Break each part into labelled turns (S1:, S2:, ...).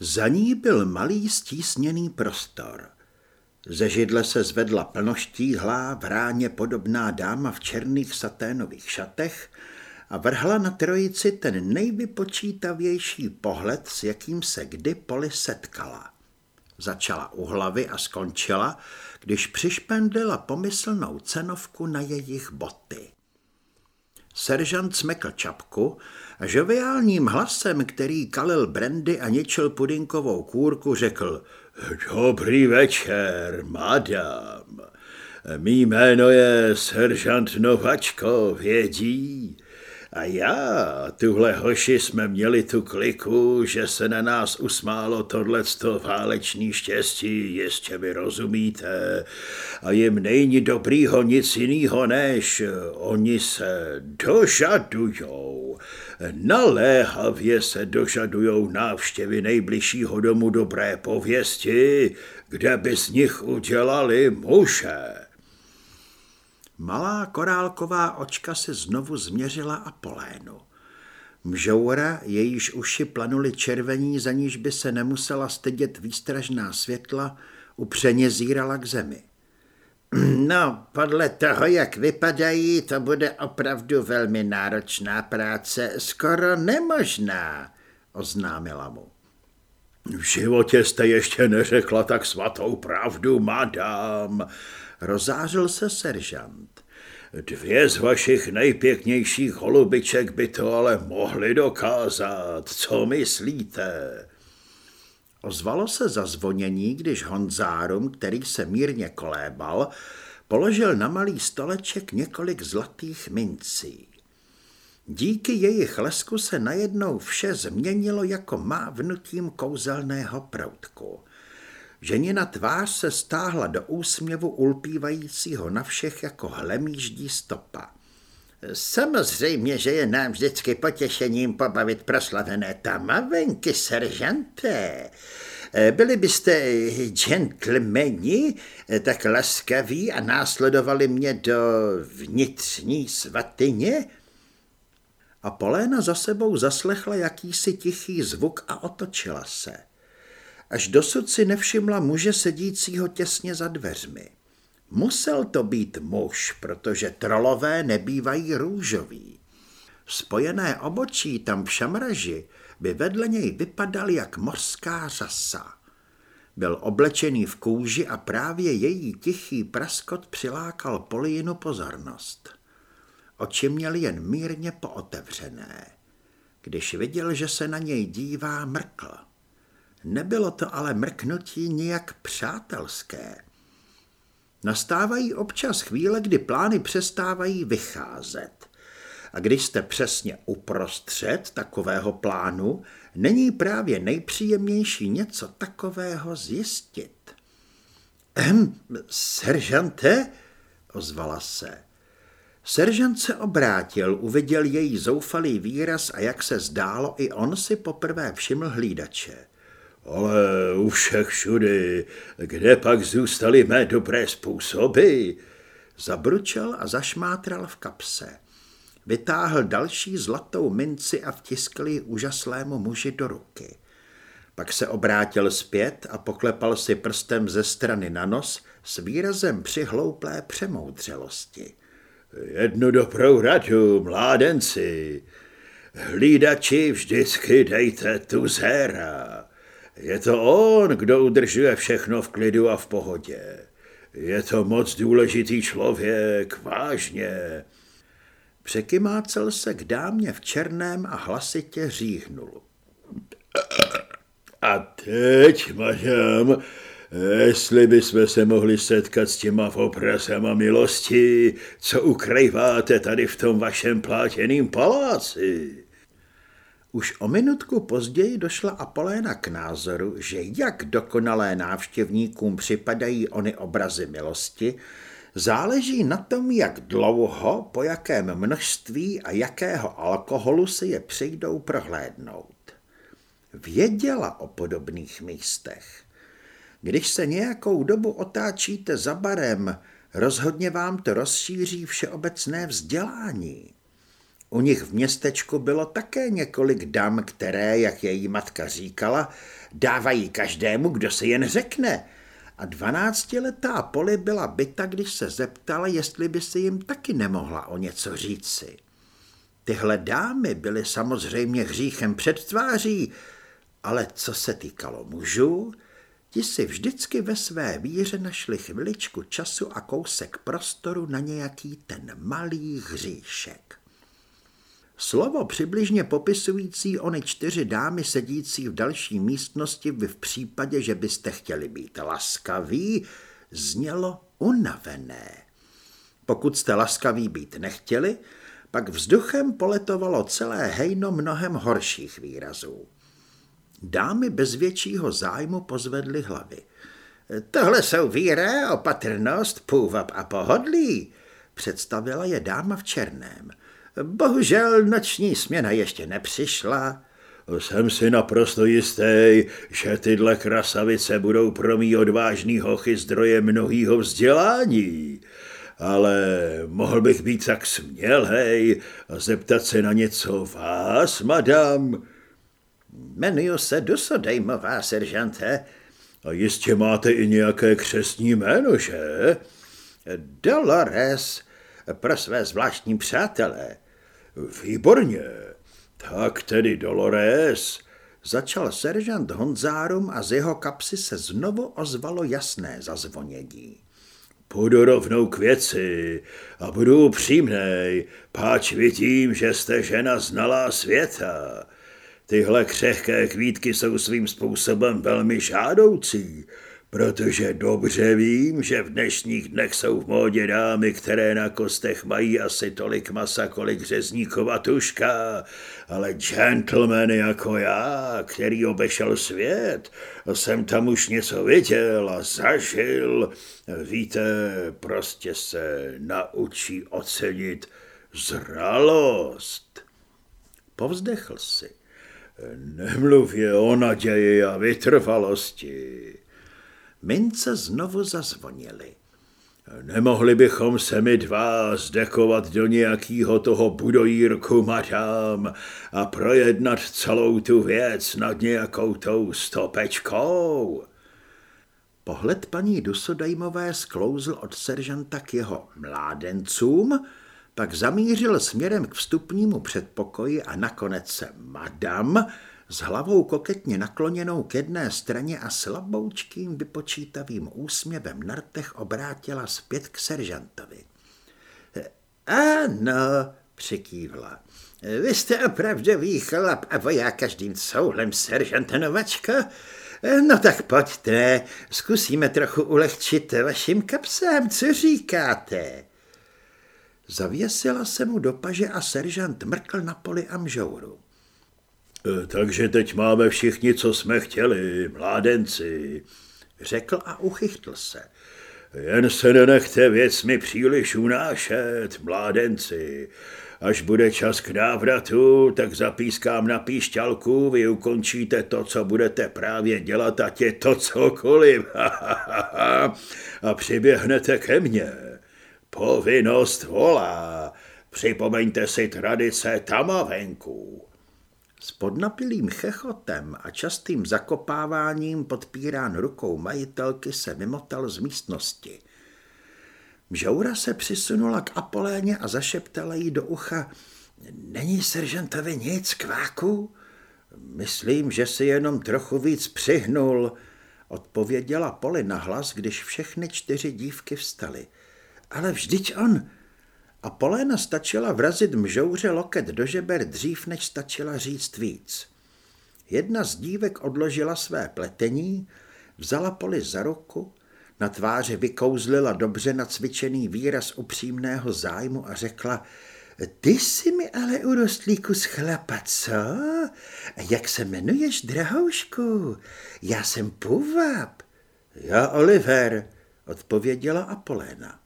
S1: Za ní byl malý stísněný prostor. Ze židle se zvedla plnoštíhlá, vráně podobná dáma v černých saténových šatech a vrhla na trojici ten nejvypočítavější pohled, s jakým se kdy Poli setkala. Začala u hlavy a skončila, když přišpendlila pomyslnou cenovku na jejich boty. Seržant smekl čapku a žoviálním hlasem, který kalil brandy a ničil pudinkovou kůrku, řekl Dobrý večer, madam. Mý jméno je seržant Novačko, vědí? A já, tuhle hoši jsme měli tu kliku, že se na nás usmálo tohleto válečný štěstí, ještě vy rozumíte. A jim není dobrýho nic jiného, než oni se dožadujou. Naléhavě se dožadujou návštěvy nejbližšího domu dobré pověsti, kde by z nich udělali muže. Malá korálková očka se znovu změřila Apolénu. Mžoura, jejíž uši planuly červení, za níž by se nemusela stydět výstražná světla, upřeně zírala k zemi. No, podle toho, jak vypadají, to bude opravdu velmi náročná práce, skoro nemožná, oznámila mu. V životě jste ještě neřekla tak svatou pravdu, madam, rozářil se seržant. Dvě z vašich nejpěknějších holubiček by to ale mohly dokázat. Co myslíte? Ozvalo se zazvonění, když Honzárum, který se mírně kolébal, položil na malý stoleček několik zlatých mincí. Díky jejich lesku se najednou vše změnilo jako mávnutím kouzelného proutku. Ženina tvář se stáhla do úsměvu ulpívajícího na všech jako hlemíždí stopa. Samozřejmě, že je nám vždycky potěšením pobavit proslavené tamavenky, seržante. Byli byste gentlemani tak laskaví a následovali mě do vnitřní svatyně? A Poléna za sebou zaslechla jakýsi tichý zvuk a otočila se. Až dosud si nevšimla muže sedícího těsně za dveřmi. Musel to být muž, protože trolové nebývají růžoví. Spojené obočí tam v šamraži by vedle něj vypadal jak mořská řasa. Byl oblečený v kůži a právě její tichý praskot přilákal Polínu pozornost. Oči měl jen mírně pootevřené. Když viděl, že se na něj dívá, mrkl. Nebylo to ale mrknutí nijak přátelské. Nastávají občas chvíle, kdy plány přestávají vycházet. A když jste přesně uprostřed takového plánu, není právě nejpříjemnější něco takového zjistit. Ehm, seržante, ozvala se. Seržant se obrátil, uviděl její zoufalý výraz a jak se zdálo, i on si poprvé všiml hlídače. Ale u všech všudy, kde pak zůstaly mé dobré způsoby? Zabručel a zašmátral v kapse. Vytáhl další zlatou minci a vtiskl ji úžaslému muži do ruky. Pak se obrátil zpět a poklepal si prstem ze strany na nos s výrazem přihlouplé přemoudřelosti. Jednu dobrou radu, mládenci. Hlídači vždycky dejte tu zéra. Je to on, kdo udržuje všechno v klidu a v pohodě. Je to moc důležitý člověk, vážně. Překymácel se k dámě v černém a hlasitě říhnul. A teď, madam, jestli bychom se mohli setkat s těma obrazama milosti, co ukrýváte tady v tom vašem plátěným paláci. Už o minutku později došla Apoléna k názoru, že jak dokonalé návštěvníkům připadají ony obrazy milosti, záleží na tom, jak dlouho, po jakém množství a jakého alkoholu si je přijdou prohlédnout. Věděla o podobných místech. Když se nějakou dobu otáčíte za barem, rozhodně vám to rozšíří všeobecné vzdělání. U nich v městečku bylo také několik dam, které, jak její matka říkala, dávají každému, kdo se jen řekne. A dvanáctiletá Poli byla byta, když se zeptala, jestli by si jim taky nemohla o něco říci. Tyhle dámy byly samozřejmě hříchem před tváří, ale co se týkalo mužů, ti si vždycky ve své víře našli chviličku času a kousek prostoru na nějaký ten malý hříšek. Slovo přibližně popisující ony čtyři dámy sedící v další místnosti vy v případě, že byste chtěli být laskaví, znělo unavené. Pokud jste laskaví být nechtěli, pak vzduchem poletovalo celé hejno mnohem horších výrazů. Dámy bez většího zájmu pozvedly hlavy. Tohle jsou víra, opatrnost, půvab a pohodlí, představila je dáma v černém. Bohužel noční směna ještě nepřišla.
S2: Jsem si naprosto jistý, že tyhle krasavice budou pro mý odvážný hochy zdroje mnohýho vzdělání. Ale mohl bych být tak smělej a zeptat se na něco vás, madam?
S1: Jmenuji se Dusodejmová, seržante.
S2: A jistě máte i nějaké křesní jméno, že?
S1: Dolores, pro své zvláštní přátelé.
S2: Výborně. Tak tedy Dolores,
S1: začal seržant Honzárum a z jeho kapsy se znovu ozvalo jasné zazvonění.
S2: Půjdu rovnou k věci a budu upřímnej, páč vidím, že jste žena znalá světa. Tyhle křehké kvítky jsou svým způsobem velmi žádoucí, protože dobře vím, že v dnešních dnech jsou v módě dámy, které na kostech mají asi tolik masa, kolik řezníkova tuška, ale gentleman jako já, který obešel svět, jsem tam už něco viděl a zažil, víte, prostě se naučí ocenit zralost.
S1: Povzdechl si.
S2: Nemluvě o naději a vytrvalosti.
S1: Mince znovu zazvonily.
S2: Nemohli bychom se mi dva zdekovat do nějakého toho budojírku, madám, a projednat celou tu věc nad nějakou tou stopečkou?
S1: Pohled paní Dusodajmové sklouzl od seržanta k jeho mládencům, pak zamířil směrem k vstupnímu předpokoji a nakonec se madam s hlavou koketně nakloněnou k jedné straně a slaboučkým vypočítavým úsměvem na rtech obrátila zpět k seržantovi. Ano, přikývla. Vy jste opravdový chlap a voják každým souhlem, seržant Novačko. No tak pojďte, zkusíme trochu ulehčit vašim kapsám, co říkáte? Zavěsila se mu do paže a seržant mrkl na poli amžouru.
S2: E, takže teď máme všichni, co jsme chtěli, mládenci,
S1: řekl a uchychtl se.
S2: Jen se nenechte věcmi příliš unášet, mládenci. Až bude čas k návratu, tak zapískám na píšťalku, vy ukončíte to, co budete právě dělat, ať je to cokoliv. a přiběhnete ke mně. Povinnost volá. Připomeňte si tradice tamavenků.
S1: S podnapilým chechotem a častým zakopáváním podpírán rukou majitelky se mimotal z místnosti. Mžoura se přisunula k Apoléně a zašeptala jí do ucha Není seržantovi nic, kváku? Myslím, že si jenom trochu víc přihnul, odpověděla Poli na hlas, když všechny čtyři dívky vstaly. Ale vždyť on, a Poléna stačila vrazit mžouře loket do žeber dřív, než stačila říct víc. Jedna z dívek odložila své pletení, vzala Poli za ruku, na tváři vykouzlila dobře nacvičený výraz upřímného zájmu a řekla, ty jsi mi ale urostlý kus chlapa, co? Jak se jmenuješ, drahoušku? Já jsem Puvab. Já Oliver, odpověděla Apoléna.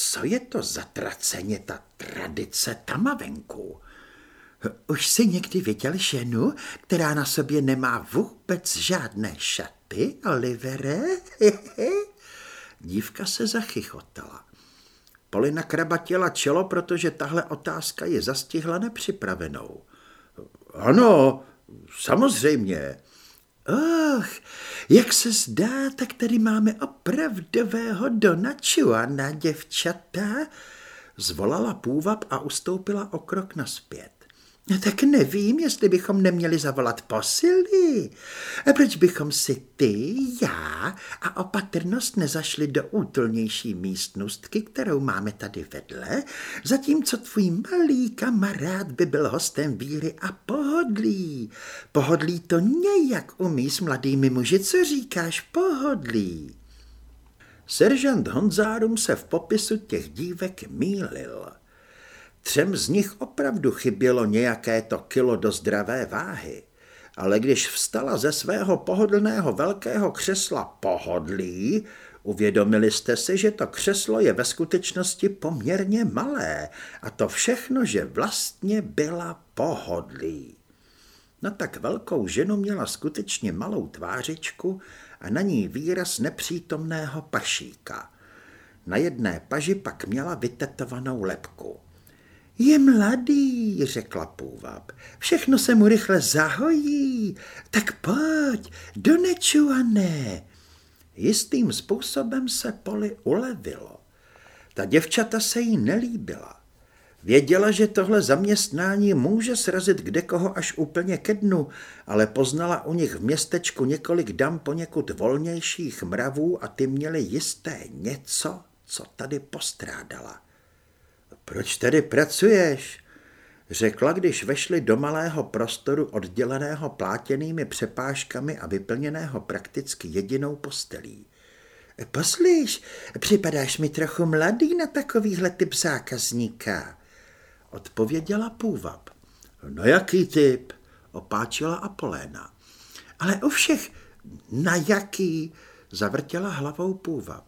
S1: Co je to za traceně, ta tradice tamavenku? Už jsi někdy viděl ženu, která na sobě nemá vůbec žádné šaty, Olivere? Dívka se zachychotala. Polina krabatěla čelo, protože tahle otázka je zastihla nepřipravenou. Ano, samozřejmě. Ach, jak se zdá, tak tady máme opravdového donačuana, děvčata, zvolala půvab a ustoupila o krok naspět. No tak nevím, jestli bychom neměli zavolat posily. A proč bychom si ty, já a opatrnost nezašli do útulnější místnostky, kterou máme tady vedle, zatímco tvůj malý kamarád by byl hostem víry a pohodlí. Pohodlí to nějak umí s mladými muži, co říkáš pohodlí. Seržant Honzárum se v popisu těch dívek mýlil. Třem z nich opravdu chybělo nějaké to kilo do zdravé váhy, ale když vstala ze svého pohodlného velkého křesla pohodlí, uvědomili jste si, že to křeslo je ve skutečnosti poměrně malé a to všechno, že vlastně byla pohodlí. Na tak velkou ženu měla skutečně malou tvářičku a na ní výraz nepřítomného pašíka. Na jedné paži pak měla vytetovanou lepku. Je mladý, řekla půvab. Všechno se mu rychle zahojí. Tak pojď, do ne. Jistým způsobem se Poli ulevilo. Ta děvčata se jí nelíbila. Věděla, že tohle zaměstnání může srazit kde koho až úplně ke dnu, ale poznala u nich v městečku několik dam poněkud volnějších mravů a ty měly jisté něco, co tady postrádala. Proč tady pracuješ? Řekla, když vešli do malého prostoru odděleného plátěnými přepážkami a vyplněného prakticky jedinou postelí. Poslíš, připadáš mi trochu mladý na takovýhle typ zákazníka, odpověděla půvab. No jaký typ? opáčila Apoléna. Ale u všech, na jaký? Zavrtěla hlavou půvab.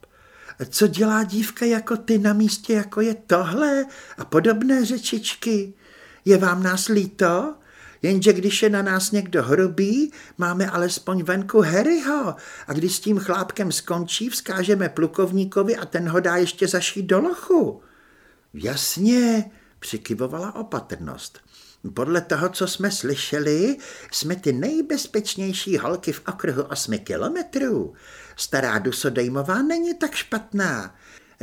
S1: Co dělá dívka jako ty na místě, jako je tohle a podobné řečičky? Je vám nás líto? Jenže když je na nás někdo hrubý, máme alespoň venku Harryho a když s tím chlápkem skončí, vzkážeme plukovníkovi a ten ho dá ještě zašít do lochu. Jasně, přikyvovala opatrnost. Podle toho, co jsme slyšeli, jsme ty nejbezpečnější holky v okruhu osmi kilometrů. Stará Dusodejmová není tak špatná.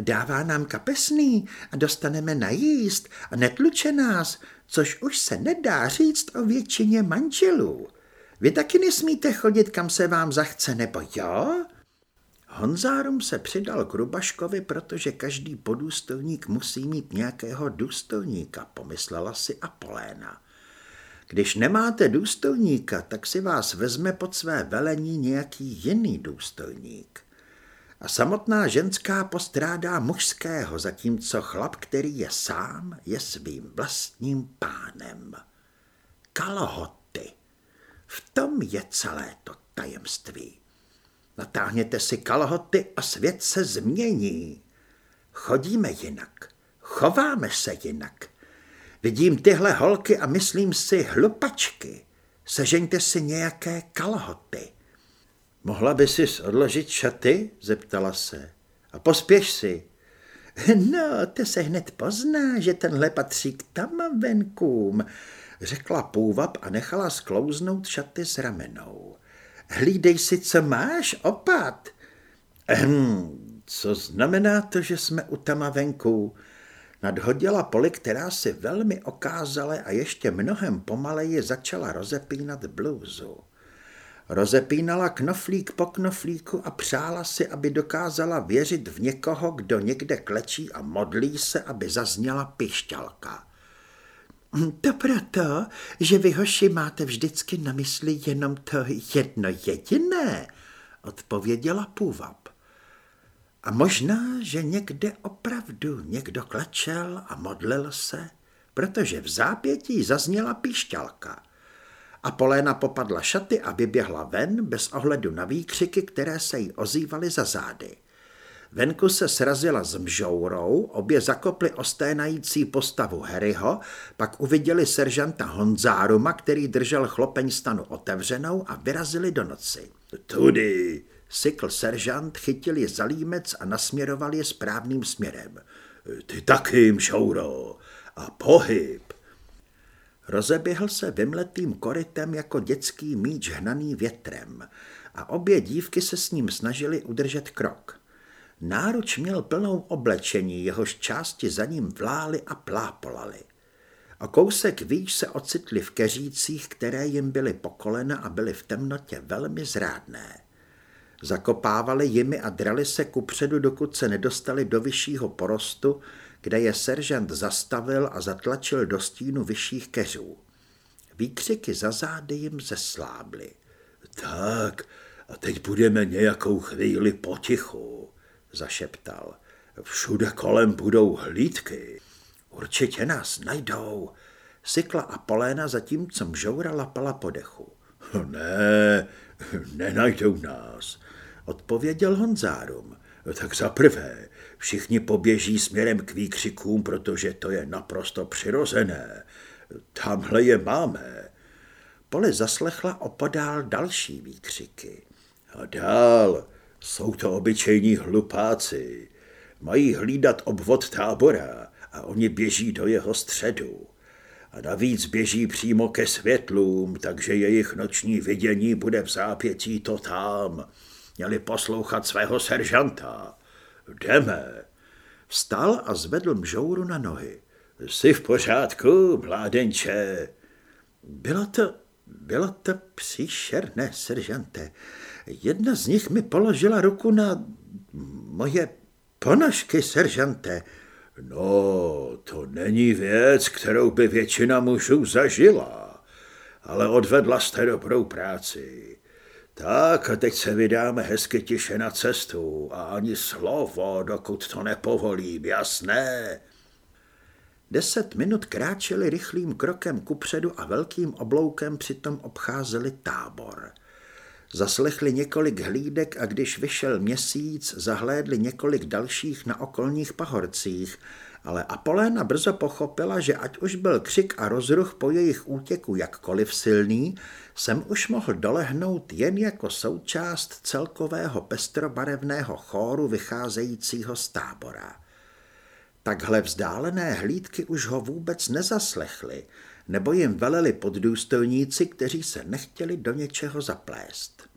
S1: Dává nám kapesný a dostaneme najíst a netluče nás, což už se nedá říct o většině manželů. Vy taky nesmíte chodit, kam se vám zachce, nebo jo? Honzárum se přidal k Rubaškovi, protože každý podůstojník musí mít nějakého důstojníka, pomyslela si Apoléna. Když nemáte důstojníka, tak si vás vezme pod své velení nějaký jiný důstojník. A samotná ženská postrádá mužského, zatímco chlap, který je sám, je svým vlastním pánem. Kalhoty. V tom je celé to tajemství. Natáhněte si kalhoty a svět se změní. Chodíme jinak, chováme se jinak. Vidím tyhle holky a myslím si hlupačky. Sežeňte si nějaké kalhoty. Mohla by si odložit šaty? zeptala se. A pospěš si. No, to se hned pozná, že tenhle patří k tam venkům, řekla půvab a nechala sklouznout šaty s ramenou. Hlídej si, co máš, opat. Ehm, co znamená to, že jsme u tamavenků? Nadhodila poli, která si velmi okázale a ještě mnohem pomaleji začala rozepínat blůzu. Rozepínala knoflík po knoflíku a přála si, aby dokázala věřit v někoho, kdo někde klečí a modlí se, aby zazněla pišťalka. To proto, že vy hoši máte vždycky na mysli jenom to jedno jediné, odpověděla půvab. A možná, že někde opravdu někdo klečel a modlil se, protože v zápětí zazněla píšťalka. A Poléna popadla šaty a vyběhla ven bez ohledu na výkřiky, které se jí ozývaly za zády. Venku se srazila s mžourou, obě zakoply osténající postavu Harryho, pak uviděli seržanta Honzáruma, který držel chlopeň stanu otevřenou a vyrazili do noci. Tudy, sykl seržant, chytil je za límec a nasměroval je správným směrem.
S2: Ty taky, Mšouro. A pohyb.
S1: Rozeběhl se vymletým korytem jako dětský míč hnaný větrem a obě dívky se s ním snažili udržet krok. Náruč měl plnou oblečení, jehož části za ním vlály a plápolaly. A kousek výš se ocitli v keřících, které jim byly po kolena a byly v temnotě velmi zrádné. Zakopávali jimi a drali se kupředu, dokud se nedostali do vyššího porostu, kde je seržant zastavil a zatlačil do stínu vyšších keřů. Výkřiky za zády jim zeslábly.
S2: Tak, a teď budeme nějakou chvíli potichu, zašeptal. Všude kolem budou hlídky.
S1: Určitě nás najdou, sykla a poléna zatímco mžoura lapala po dechu.
S2: Ne, nenajdou nás, odpověděl Honzárum. Tak za prvé, všichni poběží směrem k výkřikům, protože to je naprosto přirozené. Tamhle je máme.
S1: Poli zaslechla opodál další výkřiky.
S2: A dál jsou to obyčejní hlupáci. Mají hlídat obvod tábora a oni běží do jeho středu. A navíc běží přímo ke světlům, takže jejich noční vidění bude v zápětí to tam. Měli poslouchat svého seržanta. Jdeme.
S1: Vstal a zvedl mžouru na nohy.
S2: Jsi v pořádku, mládenče?
S1: Bylo to, bylo to příšerné, seržante. Jedna z nich mi položila ruku na moje ponožky, seržante.
S2: No, to není věc, kterou by většina mužů zažila, ale odvedla jste dobrou práci. Tak teď se vydáme hezky tiše na cestu a ani slovo, dokud to nepovolím, jasné?
S1: Deset minut kráčeli rychlým krokem kupředu a velkým obloukem přitom obcházeli tábor. Zaslechli několik hlídek a když vyšel měsíc, zahlédli několik dalších na okolních pahorcích, ale Apoléna brzo pochopila, že ať už byl křik a rozruch po jejich útěku jakkoliv silný, jsem už mohl dolehnout jen jako součást celkového pestrobarevného chóru vycházejícího z tábora. Takhle vzdálené hlídky už ho vůbec nezaslechly, nebo jim veleli poddůstojníci, kteří se nechtěli do něčeho zaplést.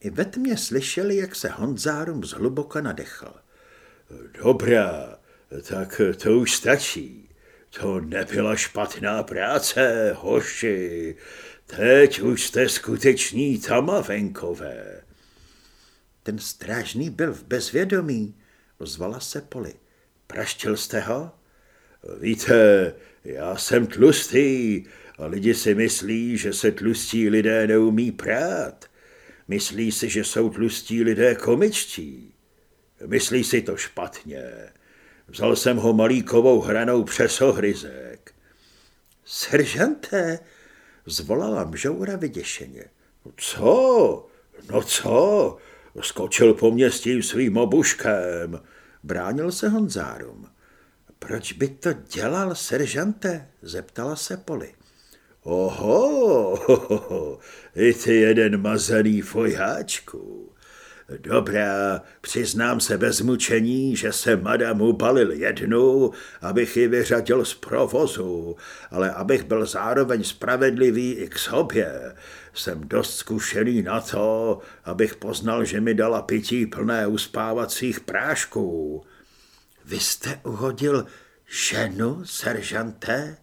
S1: I ve tmě slyšeli, jak se Honzárum zhluboka nadechl.
S2: Dobrá, tak to už stačí. To nebyla špatná práce, hoši. Teď už jste skuteční tamavenkové.
S1: Ten strážný byl v bezvědomí, ozvala se Poli. Praštil jste ho?
S2: Víte, já jsem tlustý a lidi si myslí, že se tlustí lidé neumí prát. Myslí si, že jsou tlustí lidé komičtí. Myslí si to špatně. Vzal jsem ho malíkovou hranou přes ohryzek.
S1: Seržante, zvolala mžoura vyděšeně.
S2: Co? No co? Skočil po mě s tím svým obuškem.
S1: Bránil se Honzárum. Proč by to dělal, seržante? zeptala se Poli.
S2: Oho, ho, i ty jeden mazaný fojáčku. Dobrá, přiznám se bez mučení, že se madamu balil jednu, abych ji vyřadil z provozu, ale abych byl zároveň spravedlivý i k sobě. Jsem dost zkušený na to, abych poznal, že mi dala pití plné uspávacích prášků.
S1: Vy jste uhodil ženu, seržante?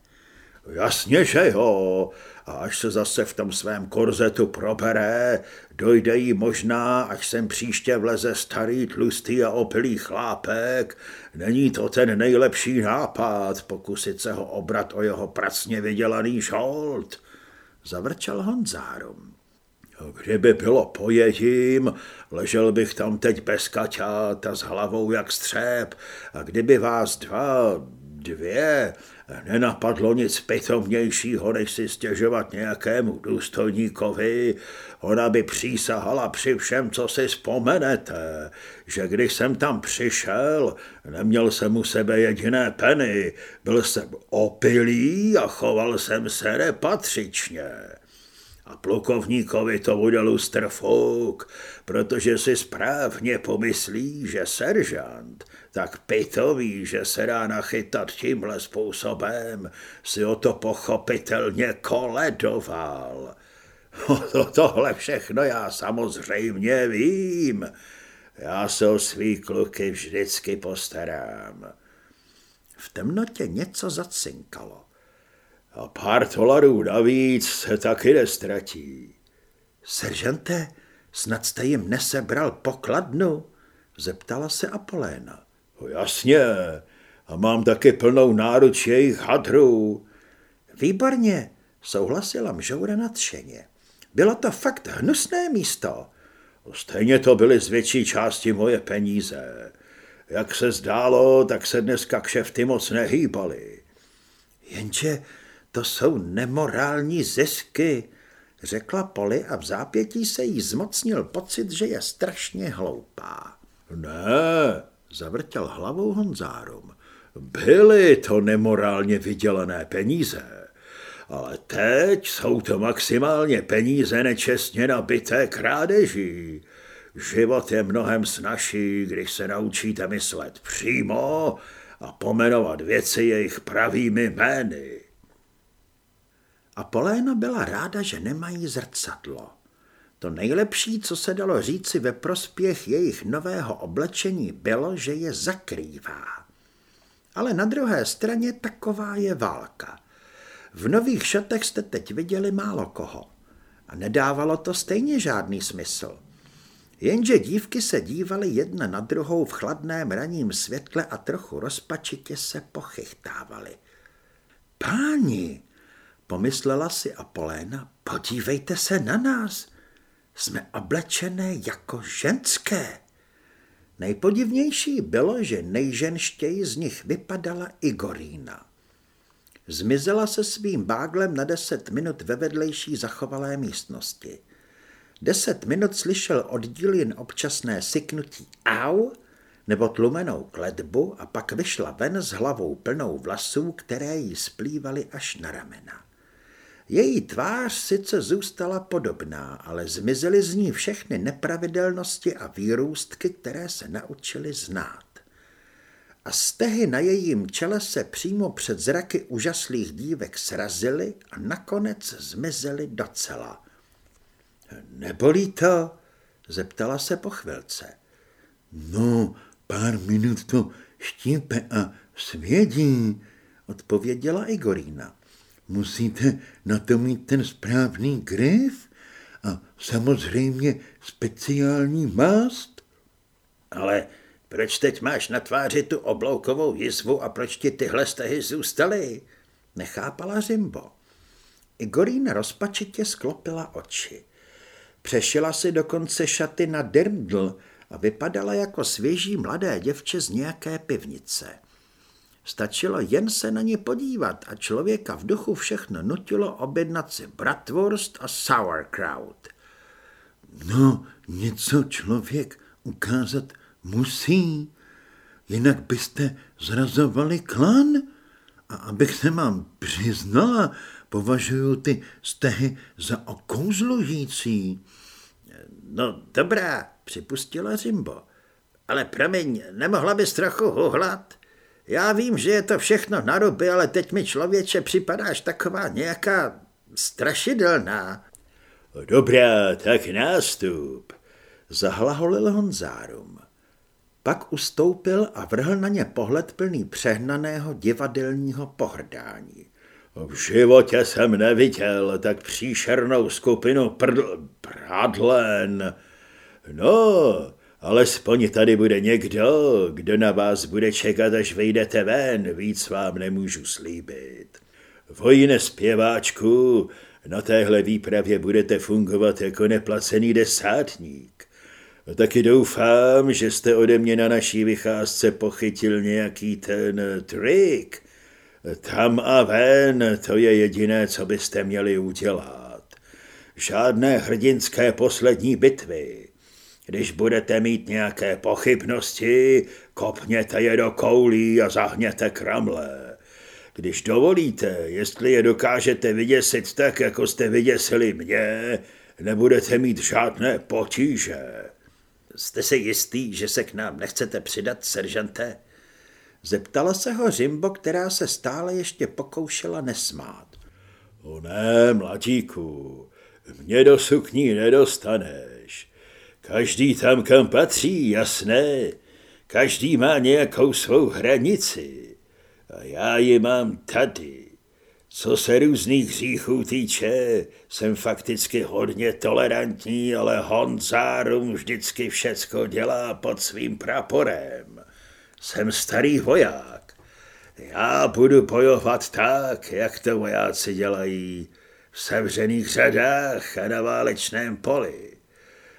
S2: Jasně, že jo. A až se zase v tom svém korzetu probere, dojde jí možná, až sem příště vleze starý, tlustý a opilý chlápek. Není to ten nejlepší nápad, pokusit se ho obrat o jeho pracně vydělaný šolt. Zavrčel Honzárum. Kdyby bylo pojetím, ležel bych tam teď bez kaťáta s hlavou jak střep a kdyby vás dva, dvě, nenapadlo nic pitomnějšího, než si stěžovat nějakému důstojníkovi, ona by přísahala při všem, co si vzpomenete, že když jsem tam přišel, neměl jsem u sebe jediné peny, byl jsem opilý a choval jsem se nepatřičně. A plukovníkovi to bude lustrfouk, protože si správně pomyslí, že seržant, tak pitový, že se dá nachytat tímhle způsobem, si o to pochopitelně koledoval. To, tohle všechno já samozřejmě vím. Já se o svý kluky vždycky postarám.
S1: V temnotě něco zacinkalo.
S2: A pár dolarů navíc se taky nestratí.
S1: Seržante, snad jste jim nesebral pokladnu? Zeptala se Apoléna.
S2: No jasně, a mám taky plnou náruč jejich hadrů.
S1: Výborně, souhlasila mžoura nadšeně. Bylo to fakt hnusné místo.
S2: Stejně to byly z větší části moje peníze. Jak se zdálo, tak se dneska kšefty moc nehýbaly.
S1: Jenže to jsou nemorální zisky, řekla Poli a v zápětí se jí zmocnil pocit, že je strašně hloupá.
S2: Ne,
S1: zavrtěl hlavou Honzárum.
S2: Byly to nemorálně vydělané peníze, ale teď jsou to maximálně peníze nečestně nabité krádeží. Život je mnohem snažší, když se naučíte myslet přímo a pomenovat věci jejich pravými jmény.
S1: A Poléna byla ráda, že nemají zrcadlo. To nejlepší, co se dalo říci ve prospěch jejich nového oblečení, bylo, že je zakrývá. Ale na druhé straně taková je válka. V nových šatech jste teď viděli málo koho. A nedávalo to stejně žádný smysl. Jenže dívky se dívaly jedna na druhou v chladném raním světle a trochu rozpačitě se pochychtávaly. Páni, pomyslela si Apoléna, podívejte se na nás. Jsme oblečené jako ženské. Nejpodivnější bylo, že nejženštěji z nich vypadala Igorína. Zmizela se svým báglem na deset minut ve vedlejší zachovalé místnosti. Deset minut slyšel oddíl jen občasné syknutí au nebo tlumenou kledbu a pak vyšla ven s hlavou plnou vlasů, které jí splývaly až na ramena. Její tvář sice zůstala podobná, ale zmizely z ní všechny nepravidelnosti a výrůstky, které se naučili znát. A stehy na jejím čele se přímo před zraky úžaslých dívek srazily a nakonec zmizely docela. Nebolí to? zeptala se po chvilce. No, pár minut to štípe a svědí, odpověděla Igorína. Musíte na to mít ten správný grif a samozřejmě speciální mást.
S2: Ale proč teď máš na tváři tu obloukovou jizvu a proč ti tyhle stehy zůstaly?
S1: Nechápala Rimbo. Igorína rozpačitě sklopila oči. Přešila si dokonce šaty na dirndl a vypadala jako svěží mladé děvče z nějaké pivnice. Stačilo jen se na ně podívat a člověka v duchu všechno nutilo objednat si bratwurst a sauerkraut. No, něco člověk ukázat musí, jinak byste zrazovali klan. A abych se vám přiznala, považuju ty stehy za okouzlující.
S2: No dobrá, připustila Zimbo. Ale promiň, nemohla bys trochu huhlat? Já vím, že je to všechno na ruby, ale teď mi člověče připadáš taková nějaká strašidelná. Dobrá, tak nástup, zahlaholil Honzárum.
S1: Pak ustoupil a vrhl na ně pohled plný přehnaného divadelního pohrdání.
S2: V životě jsem neviděl tak příšernou skupinu prdl... prádlen. No, Alespoň tady bude někdo, kdo na vás bude čekat, až vejdete ven, víc vám nemůžu slíbit. Vojine zpěváčku, na téhle výpravě budete fungovat jako neplacený desátník. Taky doufám, že jste ode mě na naší vycházce pochytil nějaký ten trik. Tam a ven, to je jediné, co byste měli udělat. Žádné hrdinské poslední bitvy. Když budete mít nějaké pochybnosti, kopněte je do koulí a zahněte kramle. Když dovolíte, jestli je dokážete vyděsit tak, jako jste vyděsili mě, nebudete mít žádné potíže.
S1: Jste si jistý, že se k nám nechcete přidat, seržante? Zeptala se ho Řimbo, která se stále ještě pokoušela nesmát.
S2: O ne, mladíku, mě do sukní nedostaneš. Každý tam, kam patří, jasné. Každý má nějakou svou hranici. A já ji mám tady. Co se různých hříchů týče, jsem fakticky hodně tolerantní, ale Honzárum vždycky všecko dělá pod svým praporem. Jsem starý voják. Já budu bojovat tak, jak to vojáci dělají, v sevřených řadách a na válečném poli.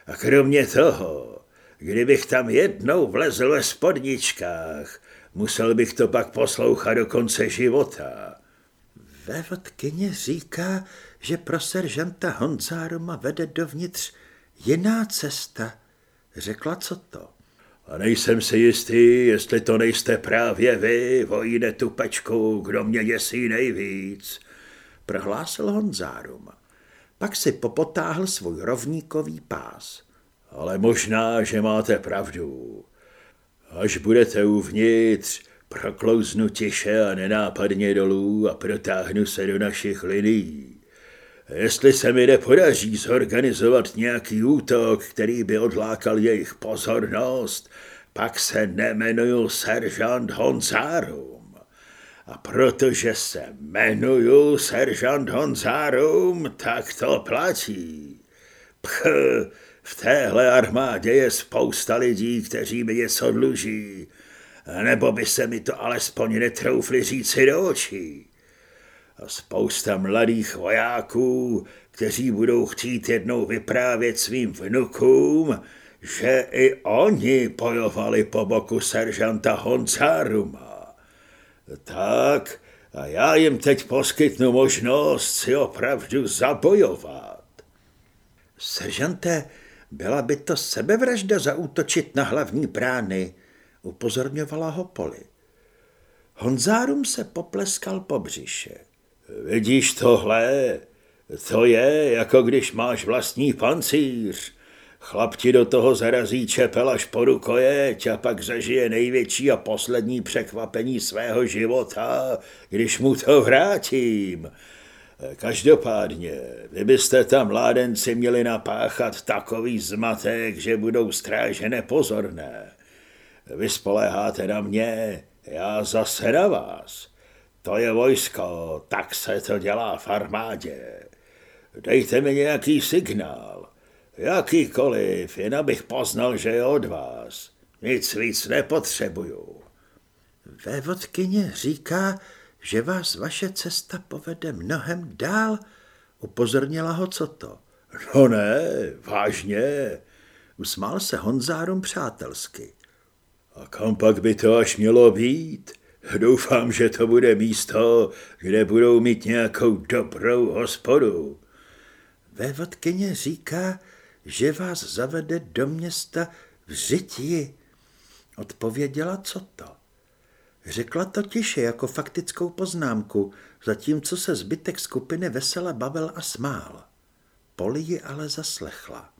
S2: A kromě toho, kdybych tam jednou vlezl ve spodničkách, musel bych to pak poslouchat do konce života.
S1: Vévodkyně říká, že pro seržanta Honzároma vede dovnitř jiná cesta. Řekla, co to?
S2: A nejsem si jistý, jestli to nejste právě vy, vojine tupečku, kdo mě děsí nejvíc,
S1: prohlásil Honzárum. Pak si popotáhl svůj rovníkový pás.
S2: Ale možná, že máte pravdu. Až budete uvnitř, proklouznu tiše a nenápadně dolů a protáhnu se do našich linií. Jestli se mi nepodaří zorganizovat nějaký útok, který by odlákal jejich pozornost, pak se nemenuju seržant Honzárum. A protože se jmenuju seržant Honzárum, tak to platí. Pch, v téhle armádě je spousta lidí, kteří mi něco dluží, nebo by se mi to alespoň netroufli říci do očí a spousta mladých vojáků, kteří budou chtít jednou vyprávět svým vnukům, že i oni bojovali po boku seržanta Honcáruma. Tak a já jim teď poskytnu možnost si opravdu zabojovat.
S1: Seržante, byla by to sebevražda zaútočit na hlavní brány, upozorňovala ho Poli. Honzárum se popleskal po břiše.
S2: Vidíš tohle? To je, jako když máš vlastní pancíř. Chlap ti do toho zarazí čepel až po rukojeť a pak zažije největší a poslední překvapení svého života, když mu to vrátím. Každopádně, vy byste tam mládenci měli napáchat takový zmatek, že budou stráže nepozorné. Vy spoleháte na mě, já zase na vás. To je vojsko, tak se to dělá v armádě. Dejte mi nějaký signál. Jakýkoliv, jen abych poznal, že je od vás. Nic víc nepotřebuju.
S1: Vévodkyně říká, že vás vaše cesta povede mnohem dál, upozornila ho co to.
S2: No ne, vážně,
S1: usmál se Honzárum přátelsky.
S2: A kam pak by to až mělo být? Doufám, že to bude místo, kde budou mít nějakou dobrou hospodu.
S1: Vévodkyně říká, že vás zavede do města v Řití. Odpověděla, co to. Řekla to tiše jako faktickou poznámku, zatímco se zbytek skupiny vesele bavil a smál. Poli ji ale zaslechla.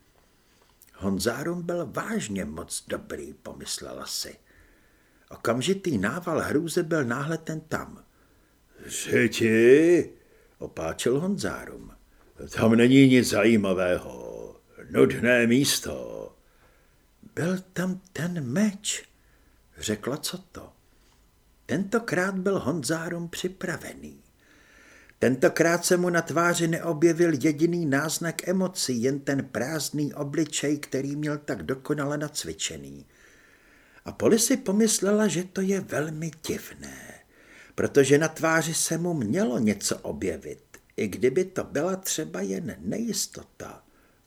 S1: Honzárum byl vážně moc dobrý, pomyslela si. Okamžitý nával hrůze byl náhle ten tam.
S2: Řeti, opáčil Honzárum. Tam není nic zajímavého. Nudné místo.
S1: Byl tam ten meč, řekla co to. Tentokrát byl Honzárum připravený. Tentokrát se mu na tváři neobjevil jediný náznak emocí, jen ten prázdný obličej, který měl tak dokonale nacvičený – a Poli si pomyslela, že to je velmi divné, protože na tváři se mu mělo něco objevit, i kdyby to byla třeba jen nejistota.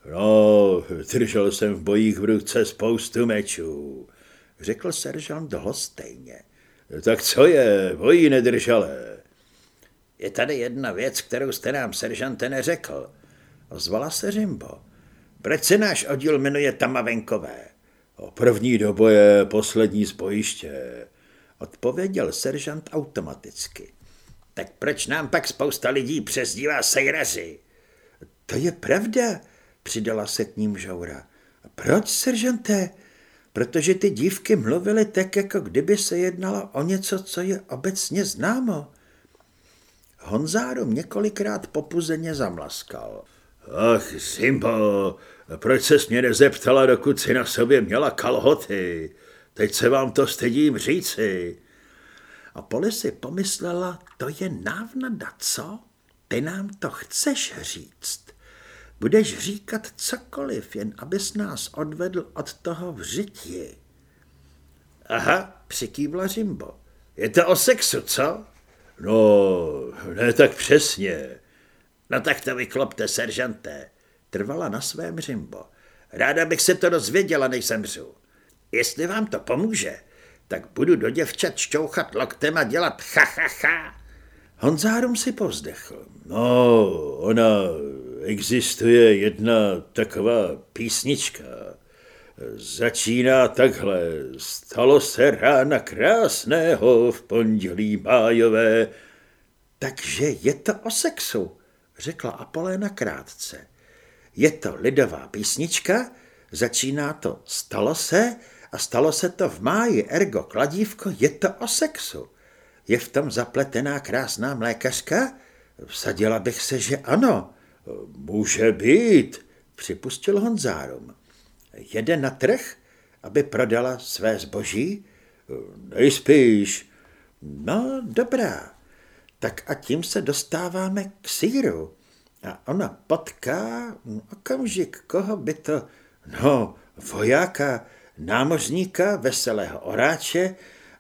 S2: No, držel jsem v bojích v ruce spoustu mečů,
S1: řekl seržant stejně.
S2: Tak co je, bojí nedržalé?
S1: Je tady jedna věc, kterou jste nám, seržante, neřekl, ozvala se Rimbo. Proč se náš oddíl jmenuje Tamavenkové?
S2: První do boje, poslední z bojiště,
S1: odpověděl seržant automaticky. Tak proč nám pak spousta lidí přezdívá sejraři? To je pravda, přidala se k ním žoura. Proč, seržante? protože ty dívky mluvily tak, jako kdyby se jednalo o něco, co je obecně známo. Honzárum několikrát popuzeně zamlaskal.
S2: Ach, Simbo, proč se mě nezeptala, dokud si na sobě měla kalhoty? Teď se vám to stydím říci.
S1: A Poli si pomyslela, to je návnada, co? Ty nám to chceš říct. Budeš říkat cokoliv, jen abys nás odvedl od toho vřití.
S2: Aha, přikývla Rimbo. Je to o sexu, co? No, ne tak přesně.
S1: No tak to vyklopte, seržanté. Trvala na svém Rimbo. Ráda bych se to dozvěděla, než zemřu. Jestli vám to pomůže, tak budu do děvčat šťouchat loktem a dělat ha, ha, ha. Honzárum si povzdechl.
S2: No, ona existuje jedna taková písnička. Začíná takhle. Stalo se rána krásného v pondělí májové.
S1: Takže je to o sexu, řekla Apoléna krátce. Je to lidová písnička, začíná to stalo se a stalo se to v máji, ergo kladívko, je to o sexu. Je v tom zapletená krásná mlékařka? Vsadila bych se, že ano.
S2: Může být,
S1: připustil Honzárum. Jede na trh, aby prodala své zboží?
S2: Nejspíš.
S1: No, dobrá. Tak a tím se dostáváme k síru. A ona potká okamžik, koho by to... No, vojáka, námořníka, veselého oráče,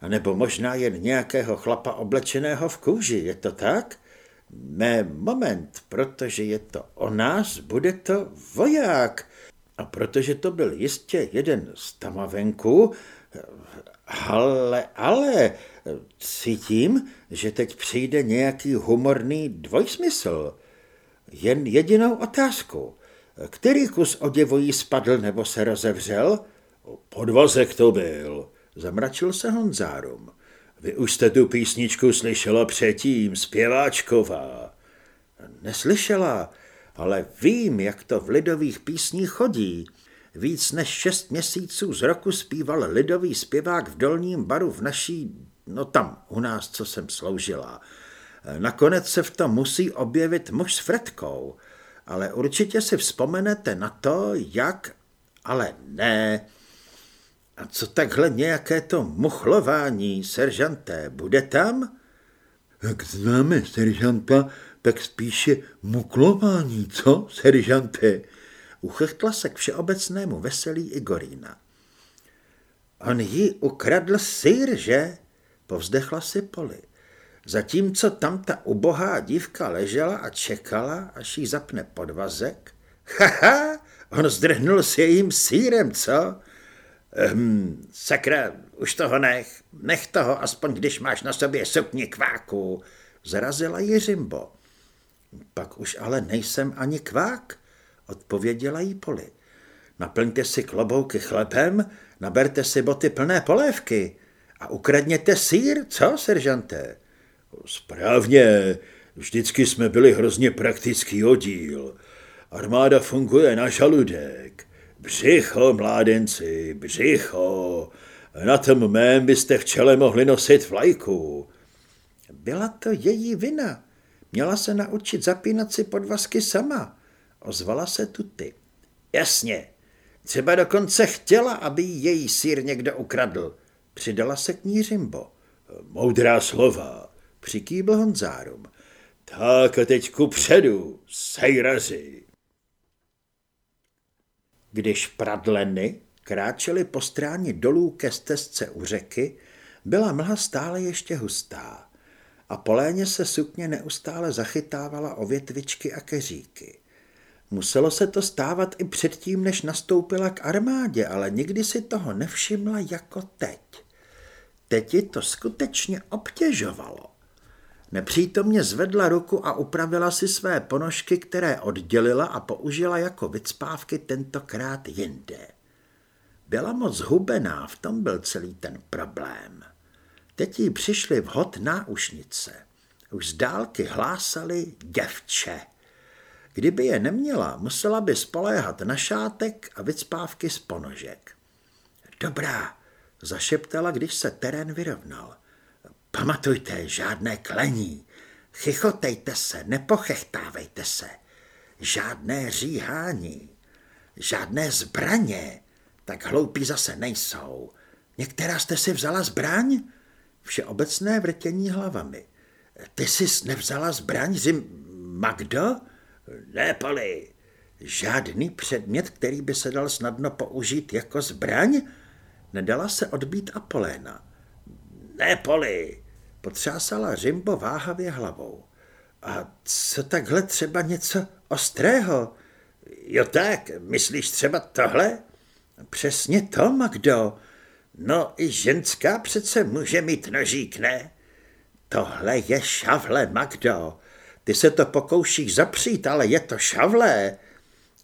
S1: nebo možná jen nějakého chlapa oblečeného v kůži, je to tak? Ne, moment, protože je to o nás, bude to voják. A protože to byl jistě jeden z tamavenků, ale, ale, cítím, že teď přijde nějaký humorný dvojsmysl. Jen jedinou otázku. Který kus oděvojí spadl nebo se rozevřel?
S2: Podvozek to byl. Zamračil se Honzárum. Vy už jste tu písničku slyšela předtím, zpěváčková.
S1: Neslyšela, ale vím, jak to v lidových písních chodí. Víc než šest měsíců z roku zpíval lidový zpěvák v dolním baru v naší, no tam u nás, co jsem sloužila. Nakonec se v tom musí objevit muž s fretkou, ale určitě si vzpomenete na to, jak... Ale ne, a co takhle nějaké to muchlování, seržanté, bude tam?
S3: Jak známe seržanta, tak spíše muklování, co, seržante?
S1: Uchechtla se k všeobecnému veselí Igorína. On jí ukradl sír, že? Povzdechla si Poli. Zatímco tam ta ubohá dívka ležela a čekala, až jí zapne podvazek. Haha, on zdrhnul s jejím sírem, co? Hm, sakra, už toho nech. Nech toho, aspoň když máš na sobě sukni kváku. Zarazila ji Rimbo. Pak už ale nejsem ani kvák, odpověděla jí Poli. Naplňte si klobouky chlebem, naberte si boty plné polévky a ukradněte sír, co, seržante?
S2: Správně, vždycky jsme byli hrozně praktický oddíl. Armáda funguje na žaludek. Břicho, mládenci, břicho. Na tom mém byste v čele mohli nosit vlajku.
S1: Byla to její vina. Měla se naučit zapínat si podvazky sama. Ozvala se Tuty. Jasně. Třeba dokonce chtěla, aby její sír někdo ukradl. Přidala se k ní Rimbo.
S2: Moudrá slova,
S1: přikýbl Honzárum.
S2: Tak a teď ku předu, sejrazi.
S1: Když pradleny kráčely po stráně dolů ke stezce u řeky, byla mlha stále ještě hustá a po léně se sukně neustále zachytávala o větvičky a keříky. Muselo se to stávat i předtím, než nastoupila k armádě, ale nikdy si toho nevšimla jako teď. Teď ji to skutečně obtěžovalo. Nepřítomně zvedla ruku a upravila si své ponožky, které oddělila a použila jako vycpávky tentokrát jinde. Byla moc hubená, v tom byl celý ten problém. Teď jí přišly vhod náušnice. Už z dálky hlásali děvče. Kdyby je neměla, musela by spoléhat na šátek a vycpávky z ponožek. Dobrá, zašeptala, když se terén vyrovnal. Pamatujte, žádné klení. Chichotejte se, nepochechtávejte se. Žádné říhání. Žádné zbraně. Tak hloupí zase nejsou. Některá jste si vzala zbraň? Všeobecné vrtění hlavami. Ty jsi nevzala zbraň, Zim... Magdo?
S2: Ne, Poli.
S1: Žádný předmět, který by se dal snadno použít jako zbraň? Nedala se odbít Apoléna.
S2: Ne, Poli.
S1: Potřásala Rimbo váhavě hlavou. A co takhle třeba něco ostrého?
S2: Jo tak, myslíš třeba tohle?
S1: Přesně to, Magdo.
S2: No i ženská přece může mít nožík, ne?
S1: Tohle je šavle, Magdo. Ty se to pokoušíš zapřít, ale je to šavle.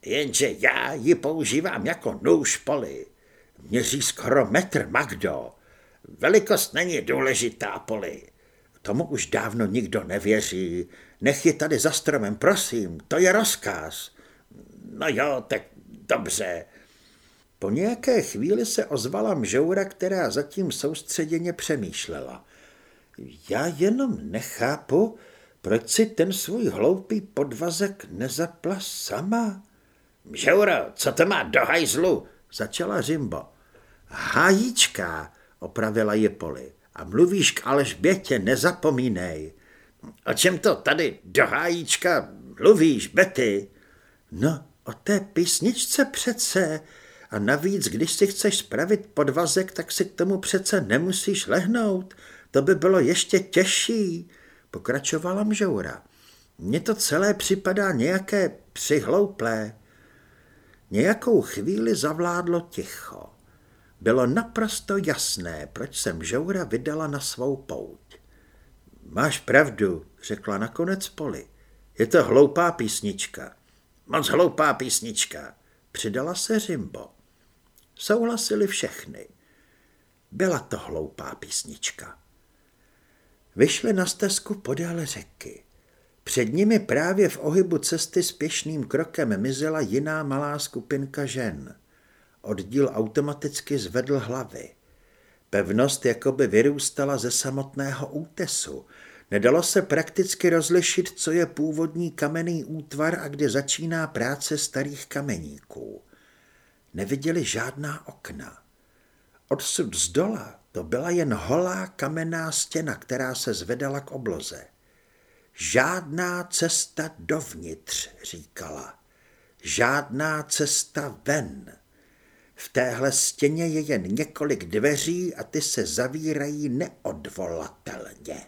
S2: Jenže já ji používám jako nůž poli.
S1: Měří skoro metr, Magdo.
S2: Velikost není důležitá, poli.
S1: Tomu už dávno nikdo nevěří. Nech ji tady za stromem, prosím, to je rozkaz.
S2: No jo, tak dobře.
S1: Po nějaké chvíli se ozvala mžoura, která zatím soustředěně přemýšlela. Já jenom nechápu, proč si ten svůj hloupý podvazek nezapla sama.
S2: Mžouro, co to má do hajzlu?
S1: Začala Rimbo. Hajíčka, opravila je Poli. A mluvíš k Alžbětě, nezapomínej.
S2: O čem to tady do hájíčka mluvíš, Betty?
S1: No, o té písničce přece. A navíc, když si chceš spravit podvazek, tak si k tomu přece nemusíš lehnout. To by bylo ještě těžší, pokračovala mžoura. Mně to celé připadá nějaké přihlouplé. Nějakou chvíli zavládlo ticho. Bylo naprosto jasné, proč se mžoura vydala na svou pouť. Máš pravdu, řekla nakonec Poli. Je to hloupá písnička.
S2: Moc hloupá písnička,
S1: přidala se Rimbo. Souhlasili všechny. Byla to hloupá písnička. Vyšli na stezku podél řeky. Před nimi právě v ohybu cesty spěšným krokem mizela jiná malá skupinka žen. Oddíl automaticky zvedl hlavy. Pevnost jakoby vyrůstala ze samotného útesu. Nedalo se prakticky rozlišit, co je původní kamenný útvar a kde začíná práce starých kameníků. Neviděli žádná okna. Odsud z dola to byla jen holá kamenná stěna, která se zvedala k obloze. Žádná cesta dovnitř, říkala. Žádná cesta ven. V téhle stěně je jen několik dveří a ty se zavírají neodvolatelně.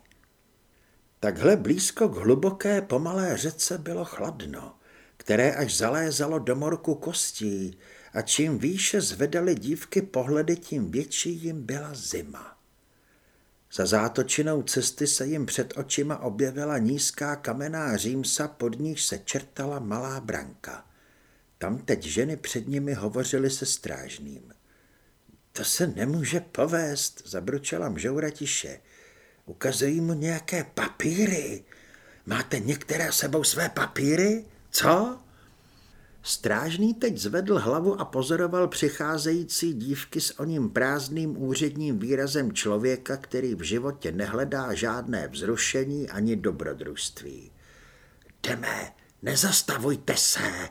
S1: Takhle blízko k hluboké pomalé řece bylo chladno, které až zalézalo do morku kostí a čím výše zvedaly dívky pohledy, tím větší jim byla zima. Za zátočinou cesty se jim před očima objevila nízká kamenná římsa, pod níž se čertala malá branka. Tam teď ženy před nimi hovořily se strážným. To se nemůže povést, zabručela mžoura tiše. Ukazují mu nějaké papíry. Máte některé sebou své papíry? Co? Strážný teď zvedl hlavu a pozoroval přicházející dívky s oním prázdným úředním výrazem člověka, který v životě nehledá žádné vzrušení ani dobrodružství. Jdeme, nezastavujte se,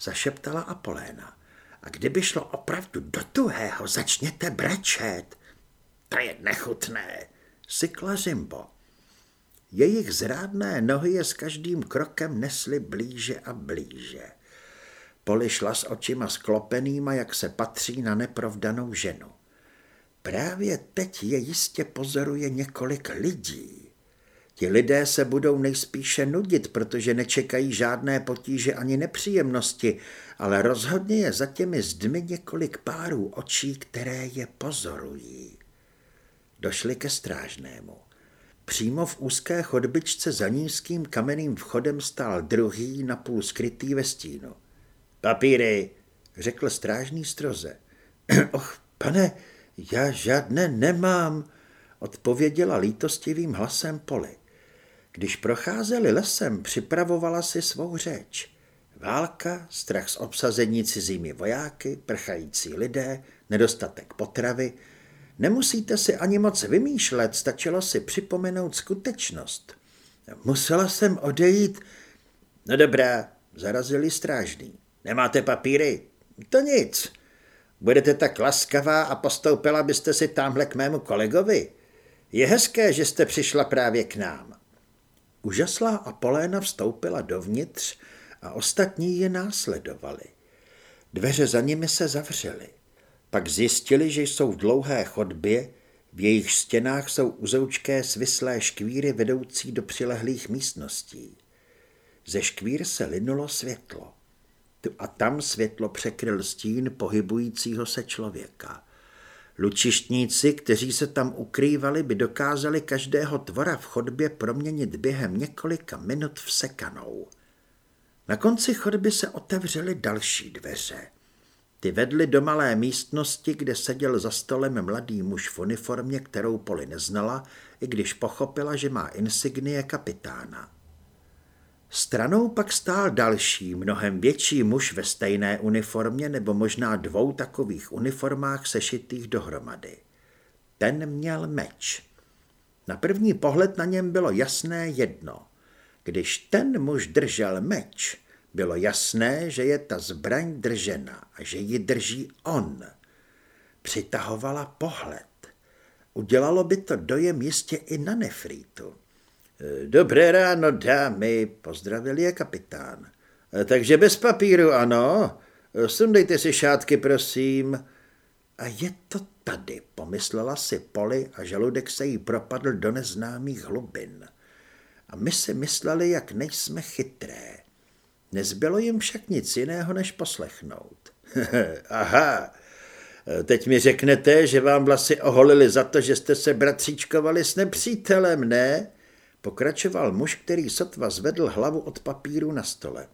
S1: zašeptala Apoléna. A kdyby šlo opravdu do tuhého, začněte brečet.
S2: To je nechutné,
S1: sykla Zimbo. Jejich zrádné nohy je s každým krokem nesly blíže a blíže. Poli šla s očima sklopenýma, jak se patří na neprovdanou ženu. Právě teď je jistě pozoruje několik lidí. Ti lidé se budou nejspíše nudit, protože nečekají žádné potíže ani nepříjemnosti, ale rozhodně je za těmi zdmi několik párů očí, které je pozorují. Došli ke strážnému. Přímo v úzké chodbičce za nízkým kamenným vchodem stál druhý, napůl skrytý ve stínu.
S2: Papíry,
S1: řekl strážný stroze. Och, pane, já žádné nemám, odpověděla lítostivým hlasem Poli. Když procházeli lesem, připravovala si svou řeč. Válka, strach z obsazení cizími vojáky, prchající lidé, nedostatek potravy. Nemusíte si ani moc vymýšlet, stačilo si připomenout skutečnost. Musela jsem odejít. No dobrá, zarazili strážný. Nemáte papíry? To nic. Budete tak laskavá a postoupila byste si tamhle k mému kolegovi? Je hezké, že jste přišla právě k nám. Užaslá Apoléna vstoupila dovnitř a ostatní je následovali. Dveře za nimi se zavřely. Pak zjistili, že jsou v dlouhé chodbě, v jejich stěnách jsou uzoučké svislé škvíry vedoucí do přilehlých místností. Ze škvír se linulo světlo. Tu a tam světlo překryl stín pohybujícího se člověka. Lučištníci, kteří se tam ukrývali, by dokázali každého tvora v chodbě proměnit během několika minut v sekanou. Na konci chodby se otevřely další dveře. Ty vedly do malé místnosti, kde seděl za stolem mladý muž v uniformě, kterou Poli neznala, i když pochopila, že má insignie kapitána. Stranou pak stál další, mnohem větší muž ve stejné uniformě nebo možná dvou takových uniformách sešitých dohromady. Ten měl meč. Na první pohled na něm bylo jasné jedno. Když ten muž držel meč, bylo jasné, že je ta zbraň držena a že ji drží on. Přitahovala pohled. Udělalo by to dojem jistě i na nefrítu. Dobré ráno, dámy, pozdravil je kapitán. Takže bez papíru, ano. Sundejte si šátky, prosím. A je to tady, pomyslela si Poli a žaludek se jí propadl do neznámých hlubin. A my si mysleli, jak nejsme chytré. Nezbylo jim však nic jiného, než poslechnout. Aha, teď mi řeknete, že vám vlasy oholili za to, že jste se bratříčkovali s nepřítelem, ne? Pokračoval muž, který sotva zvedl hlavu od papíru na stole.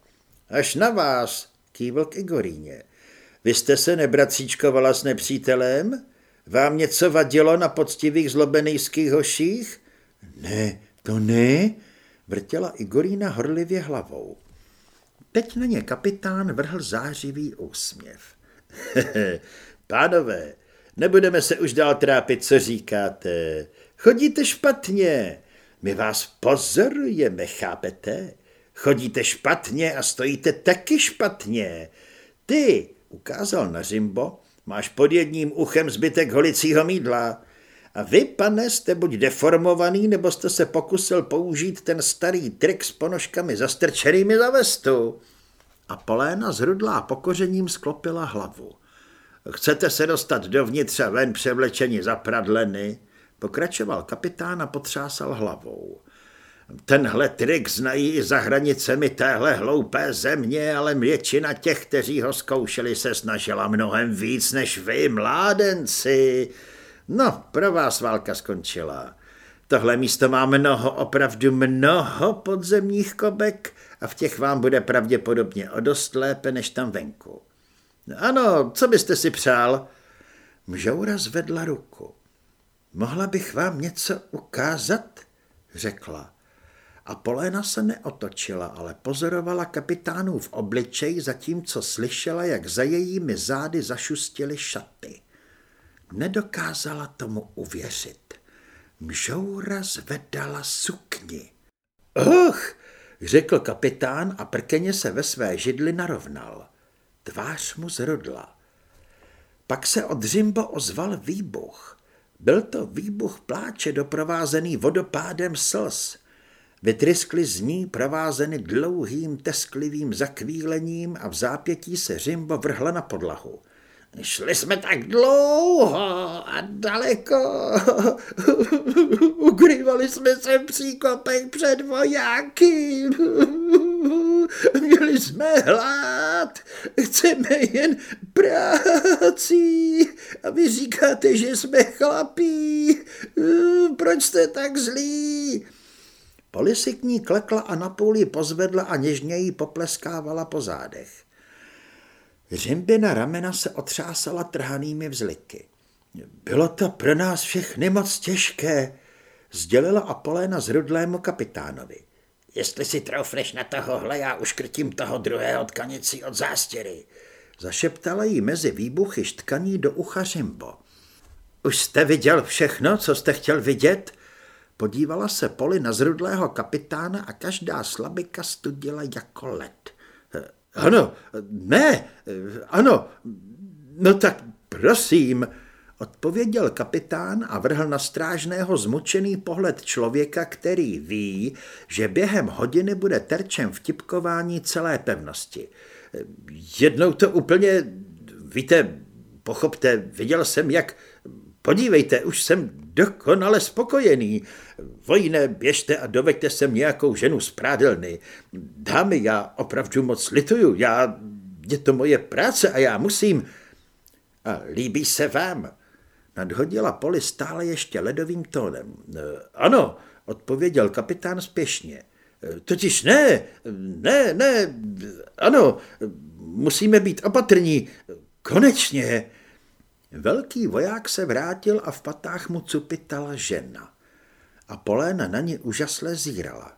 S1: Až na vás, kývl k Igoríně. Vy jste se nebratříčkovala s nepřítelem? Vám něco vadilo na poctivých zlobenejských hoších?
S3: Ne, to ne,
S1: vrtěla Igorína horlivě hlavou. Teď na ně kapitán vrhl zářivý úsměv.
S2: Pánové, nebudeme se už dál trápit, co říkáte. Chodíte špatně. My vás pozorujeme, chápete? Chodíte špatně a stojíte taky špatně. Ty, ukázal na Zimbo, máš pod jedním uchem zbytek holicího mídla. A vy, pane, jste buď deformovaný, nebo jste se pokusil použít ten starý trik s ponožkami zastrčenými za vestu. A Poléna zhrudlá pokořením sklopila hlavu. Chcete se dostat dovnitř a ven převlečeni za pradleny? Pokračoval kapitán a potřásal hlavou. Tenhle trik znají i za hranicemi téhle hloupé země, ale většina těch, kteří ho zkoušeli, se snažila mnohem víc než vy, mládenci. No, pro vás válka skončila. Tohle místo má mnoho, opravdu mnoho podzemních kobek a v těch vám bude pravděpodobně o dost lépe než tam venku. Ano, co byste si přál? Mžoura zvedla ruku. Mohla bych vám něco ukázat? řekla. A Poléna se neotočila, ale pozorovala kapitánův obličej, zatímco slyšela, jak za jejími zády zašustily šaty. Nedokázala tomu uvěřit. Mžoura zvedala sukni. Och, řekl kapitán a prkeně se ve své židli narovnal. Tvář mu zrodla. Pak se od Zimbo ozval výbuch. Byl to výbuch pláče doprovázený vodopádem slz. Vytryskly z ní provázeny dlouhým tesklivým zakvílením a v zápětí se Řimbo vrhla na podlahu. Šli jsme tak dlouho a daleko. Ukrývali jsme se v před vojáky. Měli jsme hlad. Chceme jen práci. A vy říkáte, že jsme chlapí. Proč jste tak zlí? Polisikní klekla a na půli pozvedla a něžně jí popleskávala po zádech. Řimbina ramena se otřásala trhanými vzliky. Bylo to pro nás všechny moc těžké, sdělila Apoléna zrudlému kapitánovi.
S1: Jestli si troufneš na tohohle, já uškrtím toho druhého tkanicí od zástěry. Zašeptala jí mezi výbuchy štkaní do ucha Řimbo. Už jste viděl všechno, co jste chtěl vidět? Podívala se Poli na zrudlého kapitána a každá slabika studila jako led. Ano, ne, ano, no tak prosím, odpověděl kapitán a vrhl na strážného zmučený pohled člověka, který ví, že během hodiny bude terčem vtipkování celé pevnosti. Jednou to úplně, víte, pochopte, viděl jsem, jak Podívejte, už jsem dokonale spokojený. Vojne, běžte a doveďte sem nějakou ženu z prádelny. Dámy, já opravdu moc lituju, já, je to moje práce a já musím... A líbí se vám? Nadhodila Poli stále ještě ledovým tónem. Ano, odpověděl kapitán spěšně. Totiž ne, ne, ne, ano, musíme být opatrní. Konečně. Velký voják se vrátil a v patách mu cupitala žena. A Poléna na ně úžasle zírala.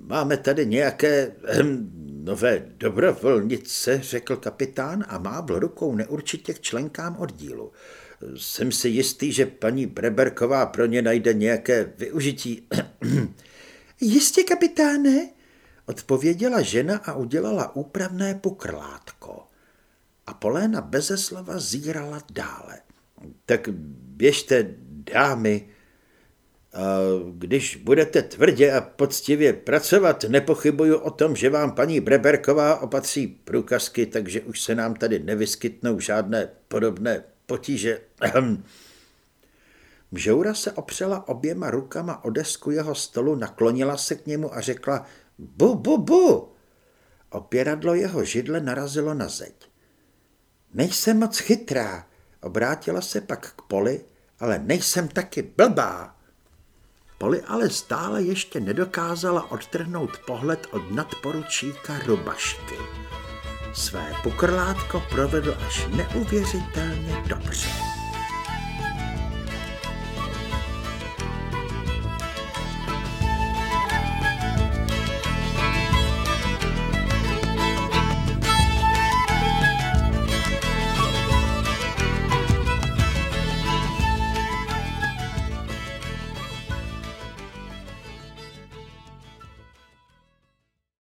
S1: Máme tady nějaké hm, nové dobrovolnice, řekl kapitán a mávl rukou neurčitě k členkám oddílu. Jsem si jistý, že paní Breberková pro ně najde nějaké využití. Jistě, kapitáne, odpověděla žena a udělala úpravné pokrlátko a Poléna beze slova zírala dále. Tak běžte, dámy, a když budete tvrdě a poctivě pracovat, nepochybuju o tom, že vám paní Breberková opatří průkazky, takže už se nám tady nevyskytnou žádné podobné potíže. Mžoura se opřela oběma rukama o desku jeho stolu, naklonila se k němu a řekla bu, bu, bu. Opěradlo jeho židle narazilo na zeď. Nejsem moc chytrá, obrátila se pak k Poli, ale nejsem taky blbá. Poli ale stále ještě nedokázala odtrhnout pohled od nadporučíka Rubašky. Své pokrlátko provedl až neuvěřitelně dobře.